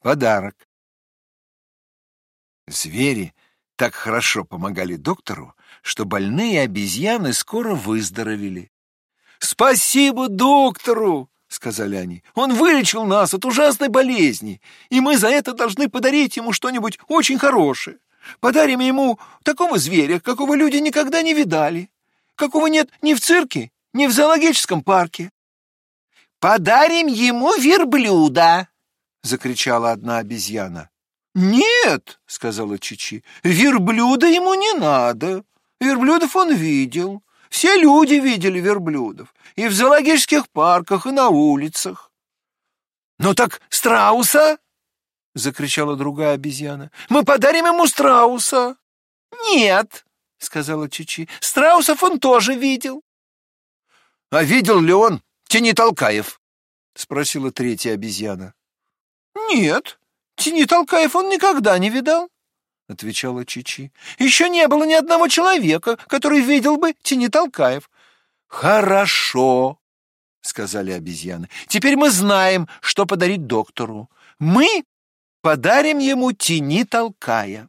подарок. Звери так хорошо помогали доктору, что больные обезьяны скоро выздоровели. «Спасибо доктору!» — сказали они. «Он вылечил нас от ужасной болезни, и мы за это должны подарить ему что-нибудь очень хорошее. Подарим ему такого зверя, какого люди никогда не видали, какого нет ни в цирке, ни в зоологическом парке». «Подарим ему верблюда!» — закричала одна обезьяна. «Нет», — сказала Чичи, — «верблюда ему не надо. Верблюдов он видел. Все люди видели верблюдов. И в зоологических парках, и на улицах». «Ну так страуса?» — закричала другая обезьяна. «Мы подарим ему страуса». «Нет», — сказала Чичи, — «страусов он тоже видел». «А видел ли он Тени Толкаев?» — спросила третья обезьяна. «Нет», Тени Толкаев он никогда не видал, — отвечала Чичи. Еще не было ни одного человека, который видел бы Тени Толкаев. Хорошо, — сказали обезьяны. Теперь мы знаем, что подарить доктору. Мы подарим ему Тени Толкая.